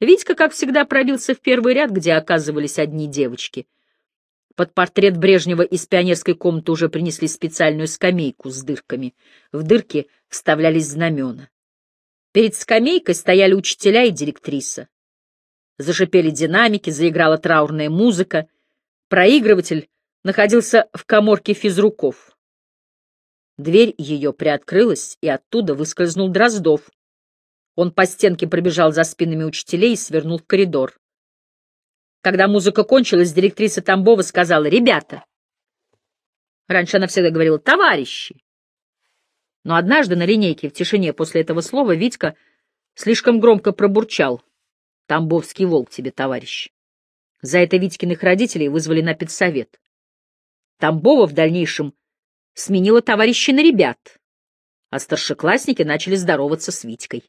Витька, как всегда, пробился в первый ряд, где оказывались одни девочки. Под портрет Брежнева из пионерской комнаты уже принесли специальную скамейку с дырками. В дырки вставлялись знамена. Перед скамейкой стояли учителя и директриса. Зашипели динамики, заиграла траурная музыка. Проигрыватель находился в коморке физруков. Дверь ее приоткрылась, и оттуда выскользнул Дроздов. Он по стенке пробежал за спинами учителей и свернул в коридор. Когда музыка кончилась, директриса Тамбова сказала «Ребята». Раньше она всегда говорила «товарищи». Но однажды на линейке в тишине после этого слова Витька слишком громко пробурчал «Тамбовский волк тебе, товарищ». За это Витькиных родителей вызвали на педсовет. Тамбова в дальнейшем сменила товарищей на ребят, а старшеклассники начали здороваться с Витькой.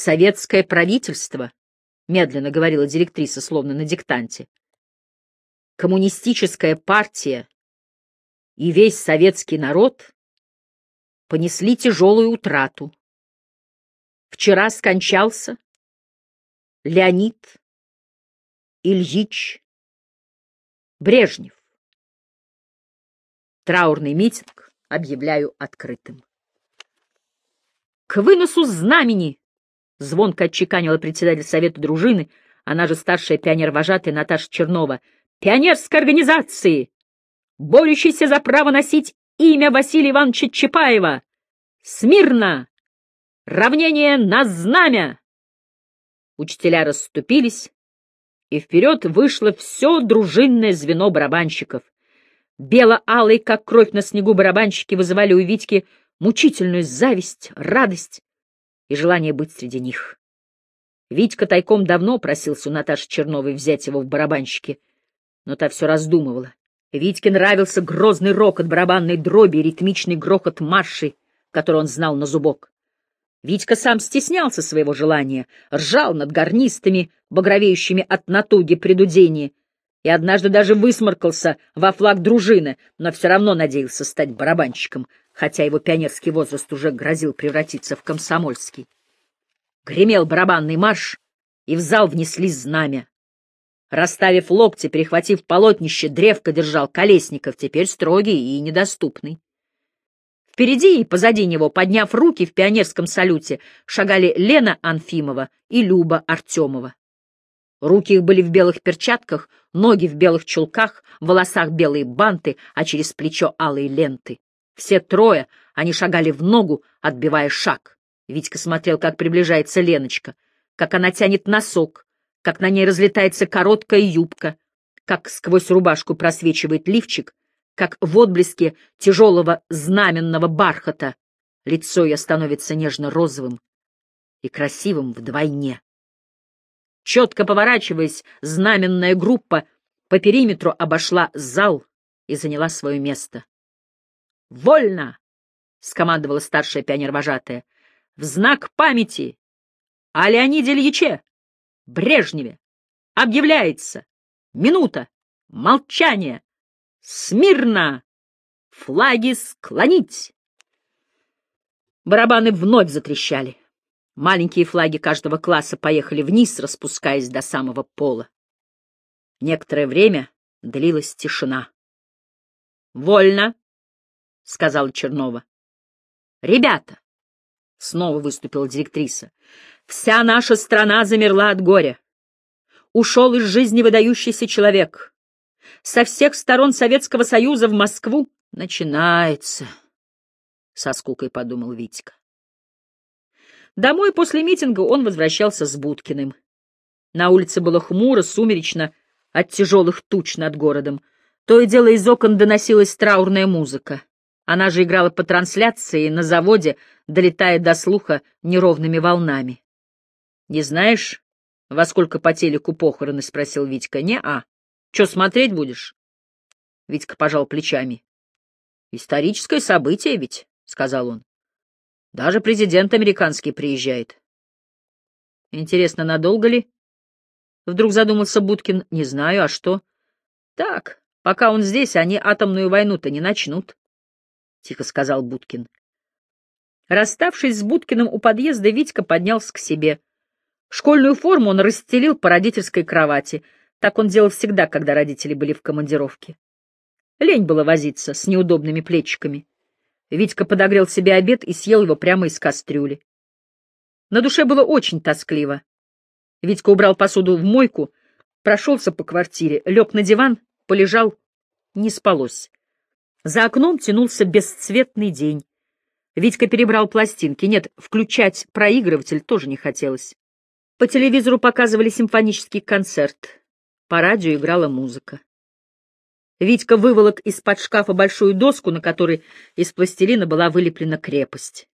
Советское правительство, — медленно говорила директриса, словно на диктанте, коммунистическая партия и весь советский народ понесли тяжелую утрату. Вчера скончался Леонид Ильич Брежнев. Траурный митинг объявляю открытым. К выносу знамени Звонко отчеканила председатель совета дружины, она же старшая пионер-вожатая Наташа Чернова, пионерской организации, борющейся за право носить имя Василия Ивановича Чапаева. Смирно! Равнение на знамя! Учителя расступились, и вперед вышло все дружинное звено барабанщиков. Бело-алые, как кровь на снегу, барабанщики вызывали у Витьки мучительную зависть, радость и желание быть среди них. Витька тайком давно просился у Наташи Черновой взять его в барабанщики, но та все раздумывала. Витьке нравился грозный рок от барабанной дроби и ритмичный грохот марши, который он знал на зубок. Витька сам стеснялся своего желания, ржал над гарнистами, багровеющими от натуги предудения, и однажды даже высморкался во флаг дружины, но все равно надеялся стать барабанщиком, хотя его пионерский возраст уже грозил превратиться в комсомольский. Гремел барабанный марш, и в зал внесли знамя. Расставив локти, перехватив полотнище, древко держал Колесников, теперь строгий и недоступный. Впереди и позади него, подняв руки в пионерском салюте, шагали Лена Анфимова и Люба Артемова. Руки их были в белых перчатках, ноги в белых чулках, в волосах белые банты, а через плечо алые ленты. Все трое, они шагали в ногу, отбивая шаг. Витька смотрел, как приближается Леночка, как она тянет носок, как на ней разлетается короткая юбка, как сквозь рубашку просвечивает лифчик, как в отблеске тяжелого знаменного бархата лицо ее становится нежно-розовым и красивым вдвойне. Четко поворачиваясь, знаменная группа по периметру обошла зал и заняла свое место. «Вольно!» — скомандовала старшая пионер-вожатая. «В знак памяти о Леониде Ильиче, Брежневе, объявляется минута молчания. Смирно! Флаги склонить!» Барабаны вновь затрещали. Маленькие флаги каждого класса поехали вниз, распускаясь до самого пола. Некоторое время длилась тишина. «Вольно!» — сказала Чернова. «Ребята!» — снова выступила директриса. «Вся наша страна замерла от горя. Ушел из жизни выдающийся человек. Со всех сторон Советского Союза в Москву начинается...» — со скукой подумал Витька. Домой после митинга он возвращался с Будкиным. На улице было хмуро, сумеречно, от тяжелых туч над городом. То и дело из окон доносилась траурная музыка. Она же играла по трансляции на заводе, долетая до слуха неровными волнами. — Не знаешь, во сколько по телеку похороны? — спросил Витька. — Не-а. Че, смотреть будешь? Витька пожал плечами. — Историческое событие ведь, — сказал он. — Даже президент американский приезжает. — Интересно, надолго ли? Вдруг задумался Будкин. — Не знаю, а что? — Так, пока он здесь, они атомную войну-то не начнут. — тихо сказал Будкин. Расставшись с Будкиным у подъезда, Витька поднялся к себе. Школьную форму он расстелил по родительской кровати. Так он делал всегда, когда родители были в командировке. Лень было возиться с неудобными плечиками. Витька подогрел себе обед и съел его прямо из кастрюли. На душе было очень тоскливо. Витька убрал посуду в мойку, прошелся по квартире, лег на диван, полежал, не спалось. За окном тянулся бесцветный день. Витька перебрал пластинки. Нет, включать проигрыватель тоже не хотелось. По телевизору показывали симфонический концерт. По радио играла музыка. Витька выволок из-под шкафа большую доску, на которой из пластилина была вылеплена крепость.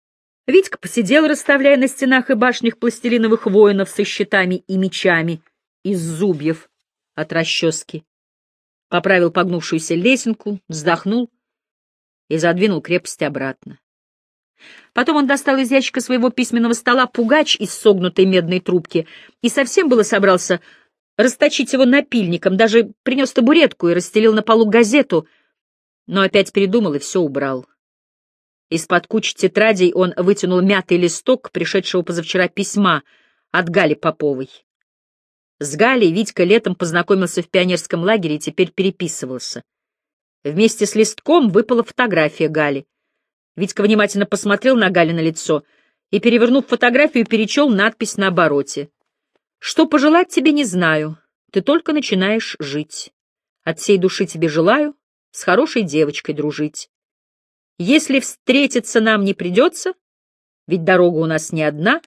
Витька посидел, расставляя на стенах и башнях пластилиновых воинов со щитами и мечами из зубьев от расчески. Поправил погнувшуюся лесенку, вздохнул и задвинул крепость обратно. Потом он достал из ящика своего письменного стола пугач из согнутой медной трубки и совсем было собрался расточить его напильником, даже принес табуретку и расстелил на полу газету, но опять передумал и все убрал. Из-под кучи тетрадей он вытянул мятый листок пришедшего позавчера письма от Гали Поповой. С Галей Витька летом познакомился в пионерском лагере и теперь переписывался. Вместе с листком выпала фотография Гали. Витька внимательно посмотрел на Галина лицо и, перевернув фотографию, перечел надпись на обороте. «Что пожелать тебе, не знаю. Ты только начинаешь жить. От всей души тебе желаю с хорошей девочкой дружить. Если встретиться нам не придется, ведь дорога у нас не одна,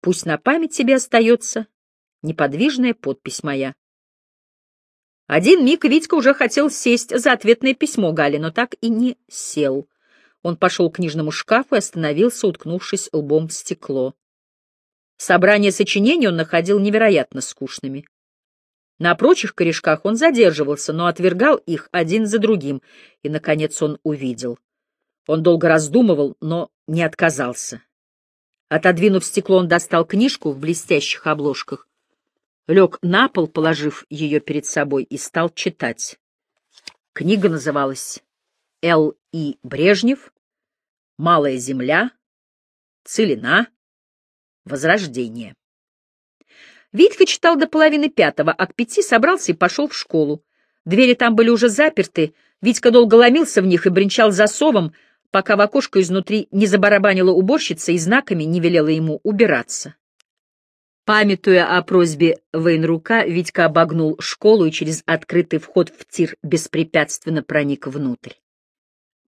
пусть на память тебе остается неподвижная подпись моя». Один миг Витька уже хотел сесть за ответное письмо Гали, но так и не сел. Он пошел к книжному шкафу и остановился, уткнувшись лбом в стекло. Собрание сочинений он находил невероятно скучными. На прочих корешках он задерживался, но отвергал их один за другим, и, наконец, он увидел. Он долго раздумывал, но не отказался. Отодвинув стекло, он достал книжку в блестящих обложках, лег на пол, положив ее перед собой, и стал читать. Книга называлась «Л. И. Брежнев. Малая земля. Целина. Возрождение». Витька читал до половины пятого, а к пяти собрался и пошел в школу. Двери там были уже заперты, Витька долго ломился в них и бренчал засовом, пока в окошко изнутри не забарабанила уборщица и знаками не велела ему убираться. Памятуя о просьбе Вейнрука, Витька обогнул школу и через открытый вход в тир беспрепятственно проник внутрь.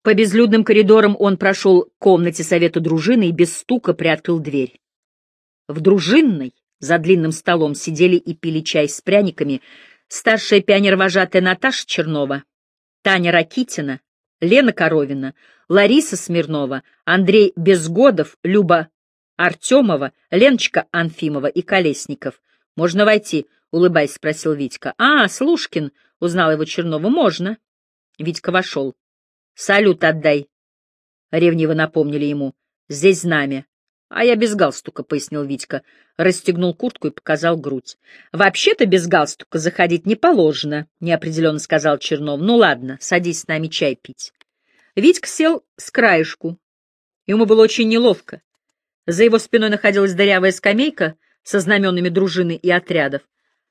По безлюдным коридорам он прошел к комнате совета дружины и без стука приоткрыл дверь. В дружинной за длинным столом сидели и пили чай с пряниками старшая пионер-вожатая Наташа Чернова, Таня Ракитина, Лена Коровина, Лариса Смирнова, Андрей Безгодов, Люба Артемова, Леночка Анфимова и Колесников. «Можно войти?» — улыбаясь, спросил Витька. «А, Слушкин!» — узнал его Чернова. «Можно». Витька вошел. «Салют отдай!» — ревниво напомнили ему. «Здесь знамя». «А я без галстука», — пояснил Витька. Расстегнул куртку и показал грудь. «Вообще-то без галстука заходить не положено», — неопределенно сказал Чернов. «Ну ладно, садись с нами чай пить». Витька сел с краешку. Ему было очень неловко. За его спиной находилась дырявая скамейка со знаменами дружины и отрядов,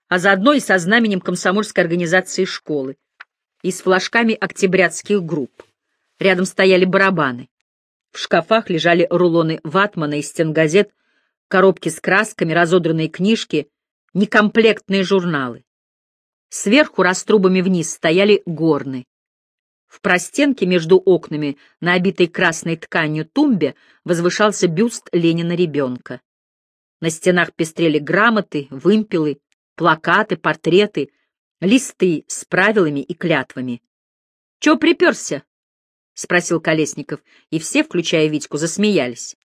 а заодно и со знаменем комсомольской организации школы и с флажками октябрятских групп. Рядом стояли барабаны. В шкафах лежали рулоны ватмана и стенгазет, коробки с красками, разодранные книжки, некомплектные журналы. Сверху раструбами вниз стояли горны. В простенке между окнами, на обитой красной тканью тумбе, возвышался бюст Ленина-ребенка. На стенах пестрели грамоты, вымпелы, плакаты, портреты, листы с правилами и клятвами. — Чё приперся? — спросил Колесников, и все, включая Витьку, засмеялись.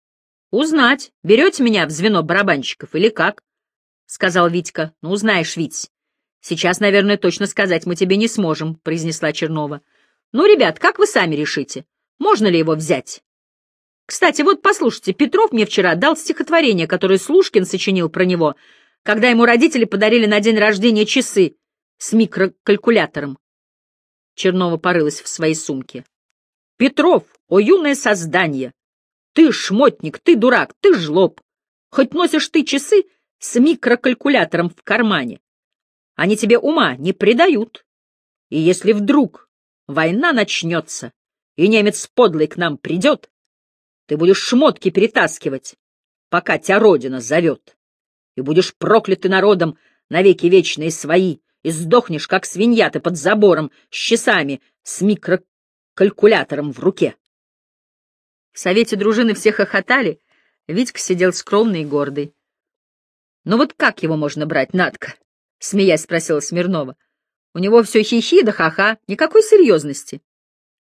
— Узнать, берете меня в звено барабанщиков или как? — сказал Витька. — Ну, узнаешь, Вить. Сейчас, наверное, точно сказать мы тебе не сможем, — произнесла Чернова. Ну, ребят, как вы сами решите, можно ли его взять? Кстати, вот послушайте, Петров мне вчера дал стихотворение, которое Слушкин сочинил про него, когда ему родители подарили на день рождения часы с микрокалькулятором. Чернова порылась в своей сумке. «Петров, о юное создание! Ты шмотник, ты дурак, ты жлоб! Хоть носишь ты часы с микрокалькулятором в кармане, они тебе ума не придают. И если вдруг война начнется, и немец подлый к нам придет, ты будешь шмотки перетаскивать, пока тебя родина зовет, и будешь проклятый народом навеки вечные свои, и сдохнешь, как свинья ты под забором, с часами, с микрокалькулятором в руке. В совете дружины все хохотали, Витька сидел скромный и гордый. — Ну вот как его можно брать, Надка? — смеясь спросила Смирнова. — У него все хихи да ха-ха, никакой серьезности.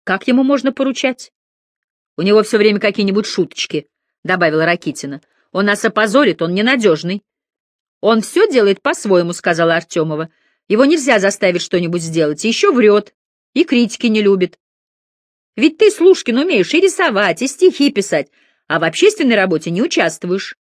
Как ему можно поручать? — У него все время какие-нибудь шуточки, — добавила Ракитина. — Он нас опозорит, он ненадежный. — Он все делает по-своему, — сказала Артемова. Его нельзя заставить что-нибудь сделать, еще врет, и критики не любит. Ведь ты, Слушкин, умеешь и рисовать, и стихи писать, а в общественной работе не участвуешь.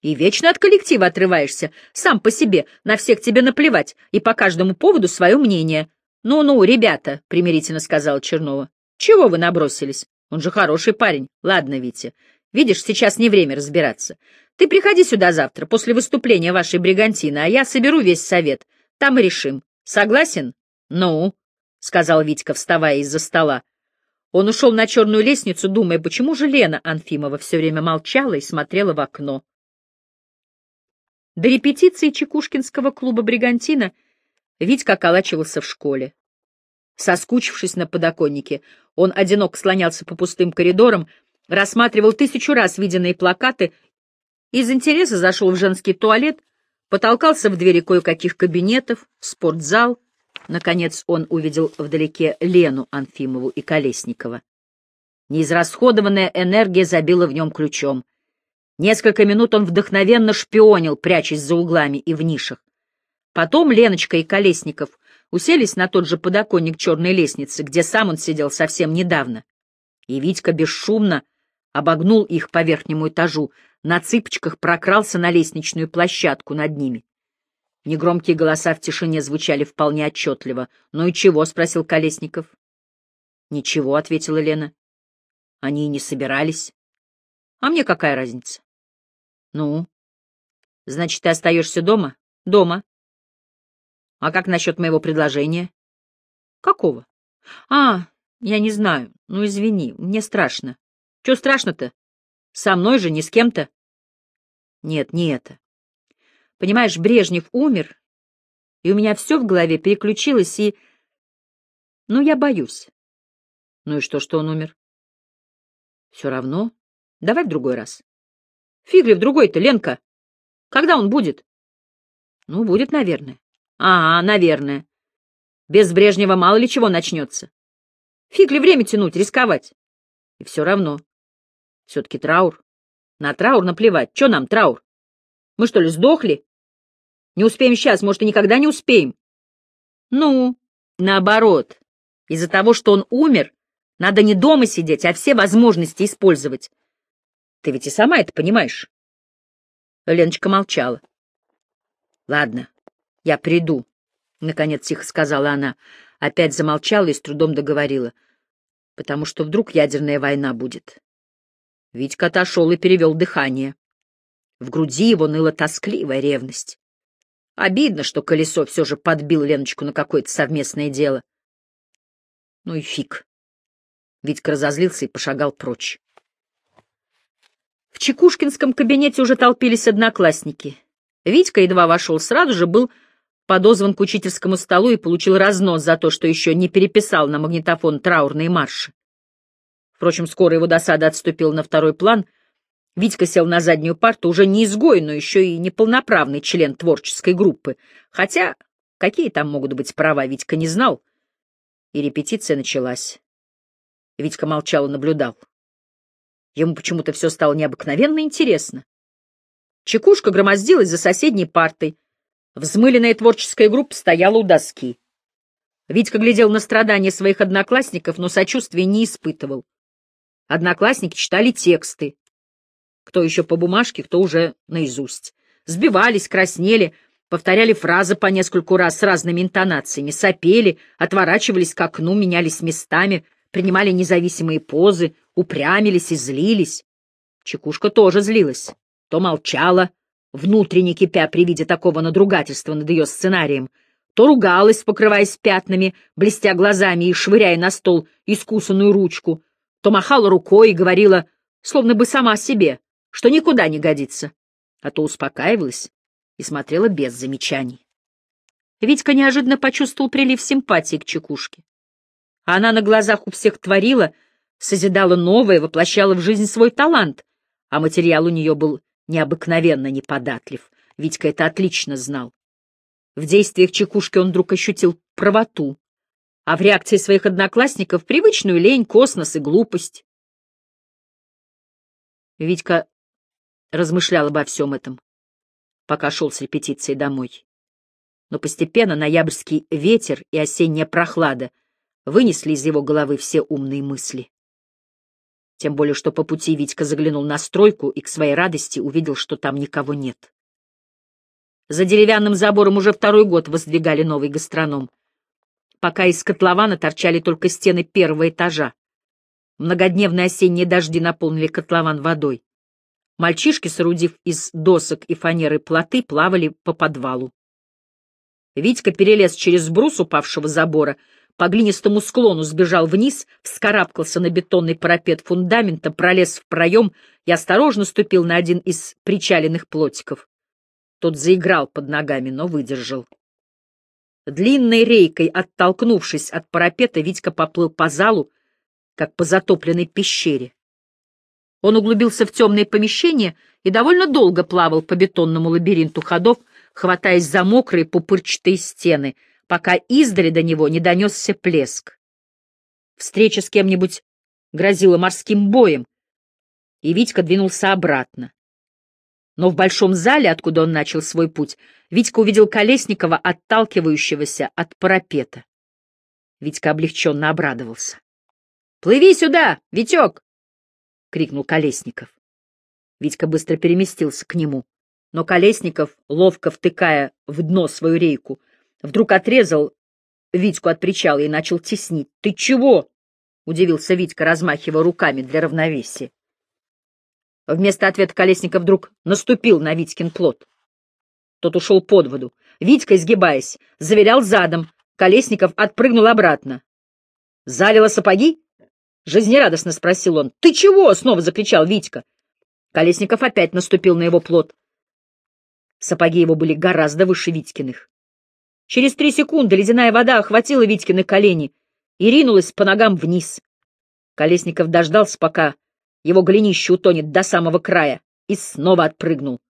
И вечно от коллектива отрываешься, сам по себе, на всех тебе наплевать, и по каждому поводу свое мнение. «Ну-ну, ребята», — примирительно сказала Чернова, — «чего вы набросились? Он же хороший парень. Ладно, Витя, видишь, сейчас не время разбираться. Ты приходи сюда завтра, после выступления вашей бригантины, а я соберу весь совет. Там и решим. Согласен? Ну, — сказал Витька, вставая из-за стола. Он ушел на черную лестницу, думая, почему же Лена Анфимова все время молчала и смотрела в окно. До репетиции Чекушкинского клуба «Бригантина» Витька околачивался в школе. Соскучившись на подоконнике, он одинок слонялся по пустым коридорам, рассматривал тысячу раз виденные плакаты, из интереса зашел в женский туалет потолкался в двери кое-каких кабинетов, в спортзал. Наконец он увидел вдалеке Лену Анфимову и Колесникова. Неизрасходованная энергия забила в нем ключом. Несколько минут он вдохновенно шпионил, прячась за углами и в нишах. Потом Леночка и Колесников уселись на тот же подоконник черной лестницы, где сам он сидел совсем недавно. И Витька бесшумно обогнул их по верхнему этажу, на цыпочках прокрался на лестничную площадку над ними. Негромкие голоса в тишине звучали вполне отчетливо. «Ну и чего?» — спросил Колесников. «Ничего», — ответила Лена. «Они и не собирались. А мне какая разница?» «Ну? Значит, ты остаешься дома?» «Дома». «А как насчет моего предложения?» «Какого?» «А, я не знаю. Ну, извини, мне страшно». «Чего страшно-то? Со мной же, не с кем-то. Нет, не это. Понимаешь, Брежнев умер, и у меня все в голове переключилось, и... Ну, я боюсь. Ну и что, что он умер? Все равно. Давай в другой раз. Фиг ли в другой-то, Ленка? Когда он будет? Ну, будет, наверное. А, наверное. Без Брежнева мало ли чего начнется. Фиг ли время тянуть, рисковать? И все равно. Все-таки траур. На траур наплевать. Че нам траур? Мы что ли сдохли? Не успеем сейчас, может, и никогда не успеем. Ну, наоборот. Из-за того, что он умер, надо не дома сидеть, а все возможности использовать. Ты ведь и сама это понимаешь. Леночка молчала. Ладно, я приду, — наконец тихо сказала она. Опять замолчала и с трудом договорила. Потому что вдруг ядерная война будет. Витька отошел и перевел дыхание. В груди его ныла тоскливая ревность. Обидно, что колесо все же подбил Леночку на какое-то совместное дело. Ну и фиг. Витька разозлился и пошагал прочь. В Чекушкинском кабинете уже толпились одноклассники. Витька едва вошел, сразу же был подозван к учительскому столу и получил разнос за то, что еще не переписал на магнитофон траурные марши. Впрочем, скоро его досада отступила на второй план. Витька сел на заднюю парту, уже не изгой, но еще и неполноправный член творческой группы. Хотя какие там могут быть права, Витька не знал. И репетиция началась. Витька молчал и наблюдал. Ему почему-то все стало необыкновенно интересно. Чекушка громоздилась за соседней партой. Взмыленная творческая группа стояла у доски. Витька глядел на страдания своих одноклассников, но сочувствия не испытывал. Одноклассники читали тексты. Кто еще по бумажке, кто уже наизусть. Сбивались, краснели, повторяли фразы по нескольку раз с разными интонациями, сопели, отворачивались к окну, менялись местами, принимали независимые позы, упрямились и злились. Чекушка тоже злилась. то молчала, внутренне кипя при виде такого надругательства над ее сценарием, то ругалась, покрываясь пятнами, блестя глазами и швыряя на стол искусанную ручку, то махала рукой и говорила, словно бы сама себе, что никуда не годится, а то успокаивалась и смотрела без замечаний. Витька неожиданно почувствовал прилив симпатии к чекушке. Она на глазах у всех творила, созидала новое, воплощала в жизнь свой талант, а материал у нее был необыкновенно неподатлив. Витька это отлично знал. В действиях чекушки он вдруг ощутил правоту, а в реакции своих одноклассников — привычную лень, космос и глупость. Витька размышлял обо всем этом, пока шел с репетицией домой. Но постепенно ноябрьский ветер и осенняя прохлада вынесли из его головы все умные мысли. Тем более, что по пути Витька заглянул на стройку и к своей радости увидел, что там никого нет. За деревянным забором уже второй год воздвигали новый гастроном. Пока из котлована торчали только стены первого этажа. Многодневные осенние дожди наполнили котлован водой. Мальчишки, соорудив из досок и фанеры плоты, плавали по подвалу. Витька перелез через брус упавшего забора, по глинистому склону сбежал вниз, вскарабкался на бетонный парапет фундамента, пролез в проем и осторожно ступил на один из причаленных плотиков. Тот заиграл под ногами, но выдержал. Длинной рейкой, оттолкнувшись от парапета, Витька поплыл по залу, как по затопленной пещере. Он углубился в темное помещение и довольно долго плавал по бетонному лабиринту ходов, хватаясь за мокрые пупырчатые стены — пока издали до него не донесся плеск. Встреча с кем-нибудь грозила морским боем, и Витька двинулся обратно. Но в большом зале, откуда он начал свой путь, Витька увидел Колесникова, отталкивающегося от парапета. Витька облегченно обрадовался. — Плыви сюда, Витек! — крикнул Колесников. Витька быстро переместился к нему, но Колесников, ловко втыкая в дно свою рейку, Вдруг отрезал Витьку от причала и начал теснить. — Ты чего? — удивился Витька, размахивая руками для равновесия. Вместо ответа Колесников вдруг наступил на Витькин плод. Тот ушел под воду. Витька, изгибаясь, завилял задом. Колесников отпрыгнул обратно. — Залило сапоги? — жизнерадостно спросил он. — Ты чего? — снова закричал Витька. Колесников опять наступил на его плод. Сапоги его были гораздо выше Витькиных. Через три секунды ледяная вода охватила Витькины колени и ринулась по ногам вниз. Колесников дождался, пока его голенище утонет до самого края, и снова отпрыгнул.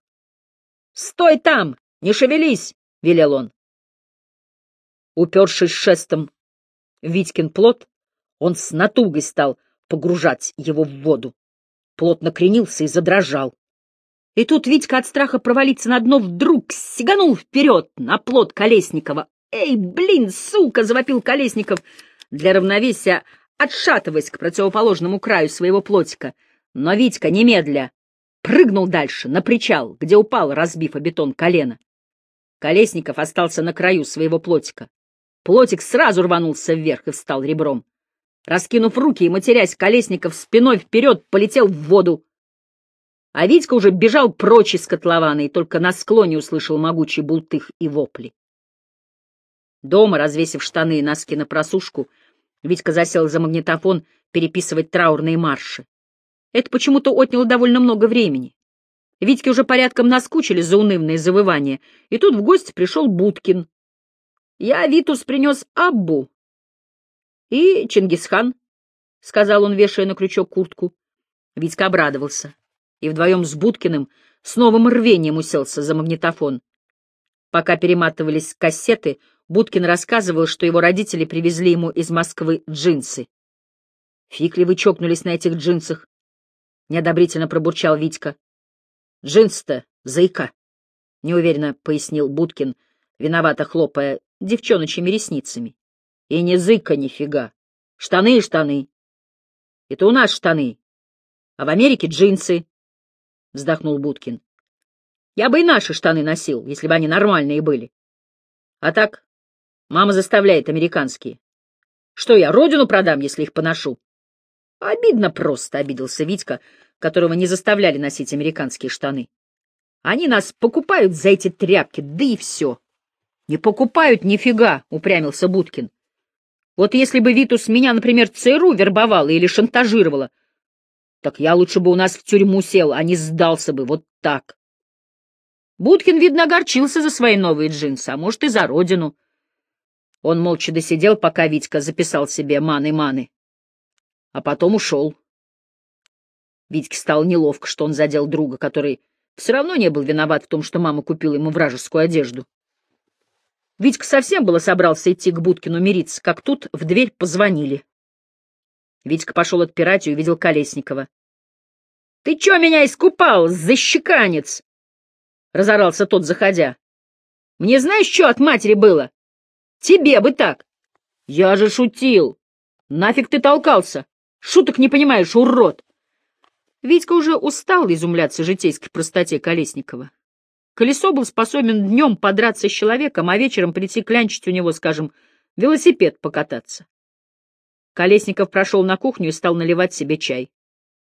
— Стой там! Не шевелись! — велел он. Упершись шестом Витькин плот, он с натугой стал погружать его в воду. Плот накренился и задрожал. И тут Витька от страха провалиться на дно вдруг сиганул вперед на плот Колесникова. «Эй, блин, сука!» — завопил Колесников для равновесия, отшатываясь к противоположному краю своего плотика. Но Витька немедля прыгнул дальше, на причал, где упал, разбив о бетон колено. Колесников остался на краю своего плотика. Плотик сразу рванулся вверх и встал ребром. Раскинув руки и матерясь, Колесников спиной вперед полетел в воду. А Витька уже бежал прочь из котлована и только на склоне услышал могучий бултых и вопли. Дома, развесив штаны и носки на просушку, Витька засел за магнитофон переписывать траурные марши. Это почему-то отняло довольно много времени. Витьке уже порядком наскучили заунывные завывания, и тут в гости пришел Будкин. Я Витус принес Аббу. И Чингисхан, — сказал он, вешая на крючок куртку. Витька обрадовался и вдвоем с Будкиным с новым рвением уселся за магнитофон. Пока перематывались кассеты, Будкин рассказывал, что его родители привезли ему из Москвы джинсы. — Фиг ли вы чокнулись на этих джинсах? — неодобрительно пробурчал Витька. — Джинсы-то зайка, — неуверенно пояснил Будкин, виновато хлопая девчоночьими ресницами. — И не зыка нифига. Штаны и штаны. Это у нас штаны, а в Америке джинсы. — вздохнул Будкин. — Я бы и наши штаны носил, если бы они нормальные были. А так, мама заставляет американские. Что я, родину продам, если их поношу? Обидно просто, — обиделся Витька, которого не заставляли носить американские штаны. Они нас покупают за эти тряпки, да и все. — Не покупают нифига, — упрямился Будкин. — Вот если бы Витус меня, например, ЦРУ вербовала или шантажировала, так я лучше бы у нас в тюрьму сел, а не сдался бы, вот так. Будкин, видно, огорчился за свои новые джинсы, а может, и за родину. Он молча досидел, пока Витька записал себе маны-маны, а потом ушел. Витьке стало неловко, что он задел друга, который все равно не был виноват в том, что мама купила ему вражескую одежду. Витька совсем было собрался идти к Будкину мириться, как тут в дверь позвонили. Витька пошел отпирать и увидел Колесникова. — Ты чё меня искупал, защеканец? — разорался тот, заходя. — Мне знаешь, что от матери было? Тебе бы так. — Я же шутил. Нафиг ты толкался? Шуток не понимаешь, урод. Витька уже устал изумляться житейской простоте Колесникова. Колесо был способен днем подраться с человеком, а вечером прийти клянчить у него, скажем, велосипед покататься. Колесников прошел на кухню и стал наливать себе чай.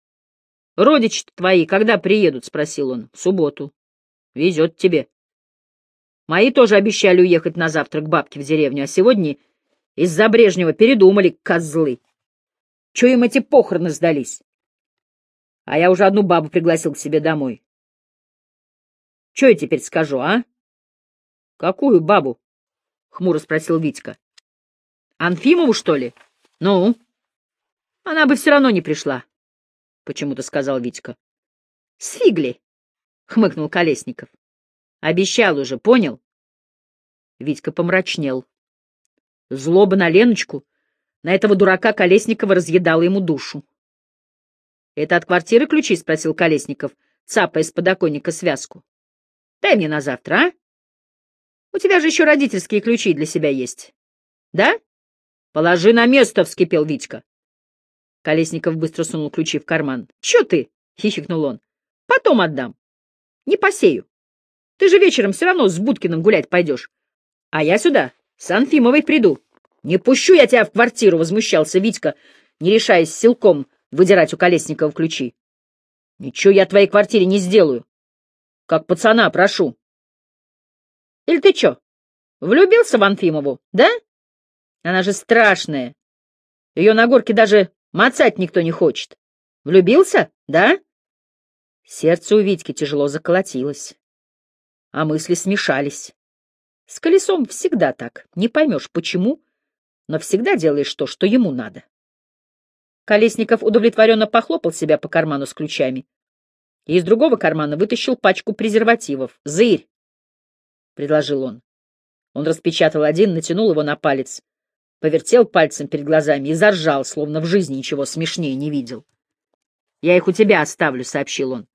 — Родичи твои когда приедут? — спросил он. — В субботу. — Везет тебе. Мои тоже обещали уехать на завтра к бабке в деревню, а сегодня из-за Брежнева передумали, козлы. Че им эти похороны сдались? А я уже одну бабу пригласил к себе домой. Че я теперь скажу, а? — Какую бабу? — хмуро спросил Витька. — Анфимову, что ли? — ну? Она бы все равно не пришла, — почему-то сказал Витька. — Сфигли, — хмыкнул Колесников. — Обещал уже, понял? Витька помрачнел. Злоба на Леночку, на этого дурака Колесникова разъедала ему душу. — Это от квартиры ключи? — спросил Колесников, цапая с подоконника связку. — Дай мне на завтра, а? У тебя же еще родительские ключи для себя есть. Да? — Положи на место, — вскипел Витька. Колесников быстро сунул ключи в карман. — Че ты? — хихикнул он. — Потом отдам. Не посею. Ты же вечером все равно с Будкиным гулять пойдешь. А я сюда с Анфимовой приду. Не пущу я тебя в квартиру, — возмущался Витька, не решаясь силком выдирать у Колесникова ключи. — Ничего я твоей квартире не сделаю. Как пацана прошу. — Или ты че, влюбился в Анфимову, да? — она же страшная. Ее на горке даже мацать никто не хочет. Влюбился, да? Сердце у Витьки тяжело заколотилось, а мысли смешались. С колесом всегда так, не поймешь почему, но всегда делаешь то, что ему надо. Колесников удовлетворенно похлопал себя по карману с ключами и из другого кармана вытащил пачку презервативов. «Зырь!» — предложил он. Он распечатал один, натянул его на палец повертел пальцем перед глазами и заржал, словно в жизни ничего смешнее не видел. «Я их у тебя оставлю», — сообщил он.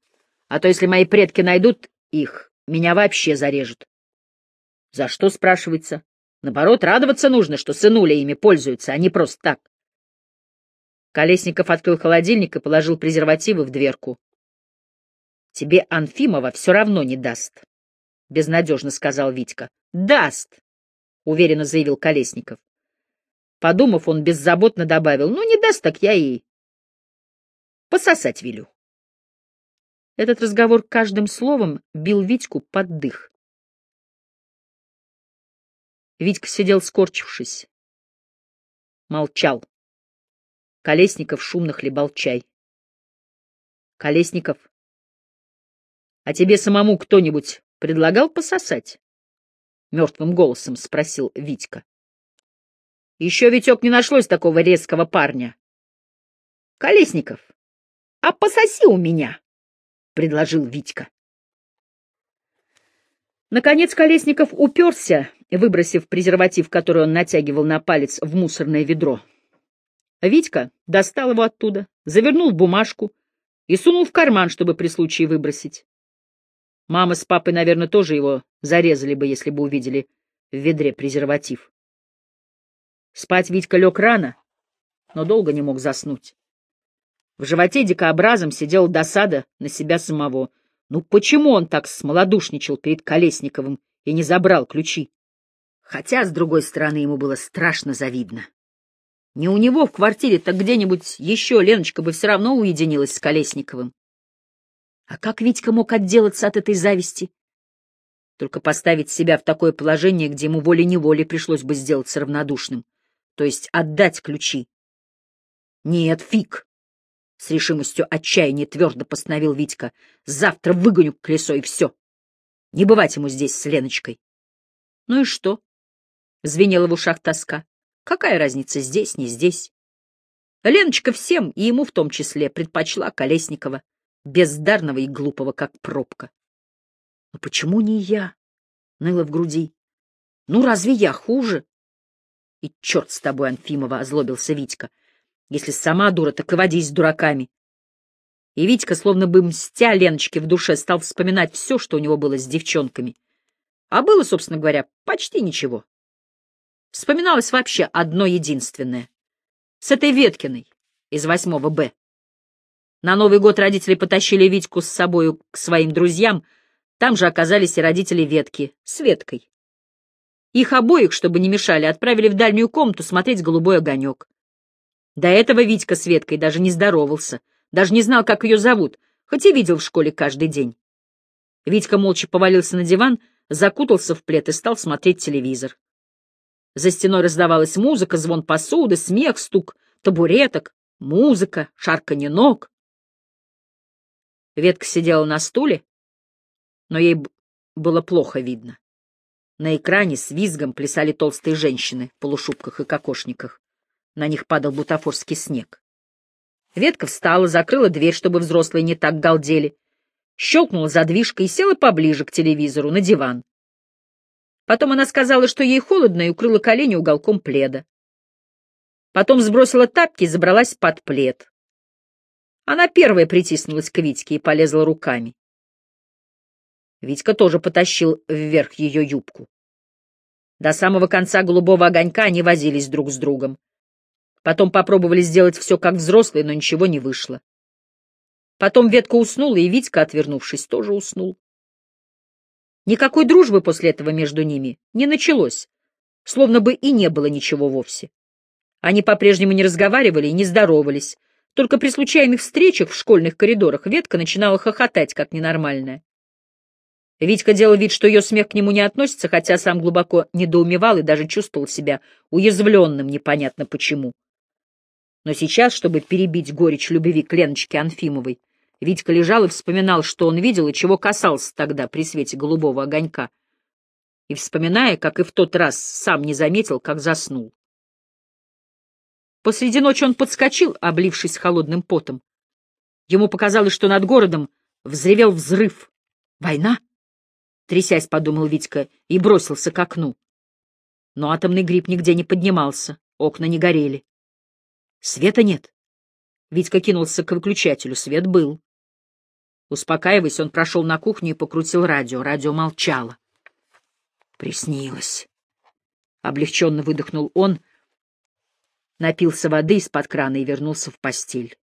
«А то, если мои предки найдут их, меня вообще зарежут». «За что?» — спрашивается. «Наоборот, радоваться нужно, что сынуля ими пользуются, а не просто так». Колесников открыл холодильник и положил презервативы в дверку. «Тебе Анфимова все равно не даст», — безнадежно сказал Витька. «Даст», — уверенно заявил Колесников. Подумав, он беззаботно добавил, ну, не даст, так я и пососать велю. Этот разговор каждым словом бил Витьку под дых. Витька сидел скорчившись. Молчал. Колесников шумно хлебал чай. Колесников, а тебе самому кто-нибудь предлагал пососать? Мертвым голосом спросил Витька. Еще, Витек, не нашлось такого резкого парня. — Колесников, а пососи у меня, — предложил Витька. Наконец Колесников уперся, выбросив презерватив, который он натягивал на палец, в мусорное ведро. Витька достал его оттуда, завернул в бумажку и сунул в карман, чтобы при случае выбросить. Мама с папой, наверное, тоже его зарезали бы, если бы увидели в ведре презерватив. Спать Витька лег рано, но долго не мог заснуть. В животе дикообразом сидела досада на себя самого. Ну почему он так смолодушничал перед Колесниковым и не забрал ключи? Хотя, с другой стороны, ему было страшно завидно. Не у него в квартире, так где-нибудь еще Леночка бы все равно уединилась с Колесниковым. А как Витька мог отделаться от этой зависти? Только поставить себя в такое положение, где ему волей-неволей пришлось бы сделаться равнодушным, то есть отдать ключи. Нет, фиг! С решимостью отчаяния твердо постановил Витька. Завтра выгоню колесо и все. Не бывать ему здесь с Леночкой. Ну и что? Звенела в ушах тоска. Какая разница здесь, не здесь? Леночка всем, и ему в том числе, предпочла Колесникова, бездарного и глупого, как пробка. Но почему не я? Ныла в груди. Ну, разве я хуже? И черт с тобой, Анфимова, озлобился Витька. Если сама дура, так и водись с дураками. И Витька, словно бы мстя Леночке в душе, стал вспоминать все, что у него было с девчонками. А было, собственно говоря, почти ничего. Вспоминалось вообще одно единственное. С этой Веткиной из восьмого Б. На Новый год родители потащили Витьку с собою к своим друзьям, там же оказались и родители Ветки с Веткой. Их обоих, чтобы не мешали, отправили в дальнюю комнату смотреть «Голубой огонек». До этого Витька с Веткой даже не здоровался, даже не знал, как ее зовут, хоть и видел в школе каждый день. Витька молча повалился на диван, закутался в плед и стал смотреть телевизор. За стеной раздавалась музыка, звон посуды, смех, стук табуреток, музыка, шарканье ног. Ветка сидела на стуле, но ей было плохо видно. На экране с визгом плясали толстые женщины в полушубках и кокошниках. На них падал бутафорский снег. Ветка встала, закрыла дверь, чтобы взрослые не так галдели, щелкнула задвижкой и села поближе к телевизору, на диван. Потом она сказала, что ей холодно, и укрыла колени уголком пледа. Потом сбросила тапки и забралась под плед. Она первая притиснулась к Витьке и полезла руками. Витька тоже потащил вверх ее юбку. До самого конца голубого огонька они возились друг с другом. Потом попробовали сделать все как взрослые, но ничего не вышло. Потом ветка уснула, и Витька, отвернувшись, тоже уснул. Никакой дружбы после этого между ними не началось, словно бы и не было ничего вовсе. Они по-прежнему не разговаривали и не здоровались, только при случайных встречах в школьных коридорах ветка начинала хохотать, как ненормальная. Витька делал вид, что ее смех к нему не относится, хотя сам глубоко недоумевал и даже чувствовал себя уязвленным непонятно почему. Но сейчас, чтобы перебить горечь любви к Леночке Анфимовой, Витька лежал и вспоминал, что он видел и чего касался тогда при свете голубого огонька. И, вспоминая, как и в тот раз, сам не заметил, как заснул. Посреди ночи он подскочил, облившись холодным потом. Ему показалось, что над городом взревел взрыв. «Война?» — трясясь, подумал Витька и бросился к окну. Но атомный гриб нигде не поднимался, окна не горели. Света нет. Витька кинулся к выключателю, свет был. Успокаиваясь, он прошел на кухню и покрутил радио. Радио молчало. Приснилось. Облегченно выдохнул он, напился воды из-под крана и вернулся в постель.